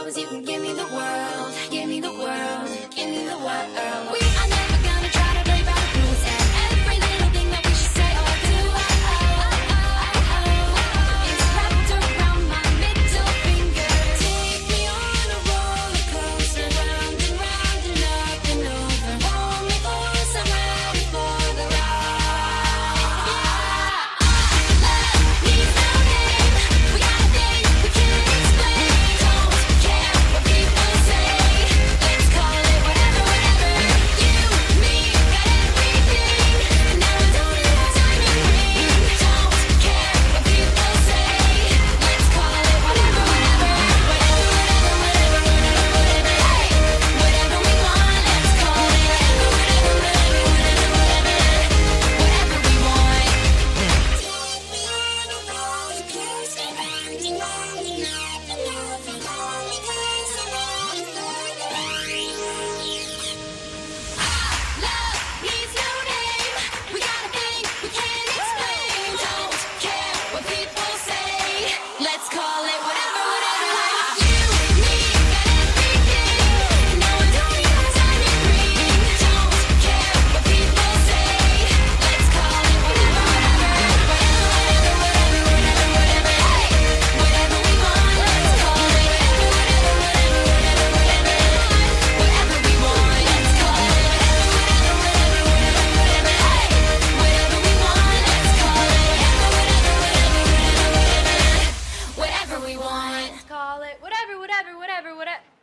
I you can give me the world. call it, whatever, whatever, whatever, whatever.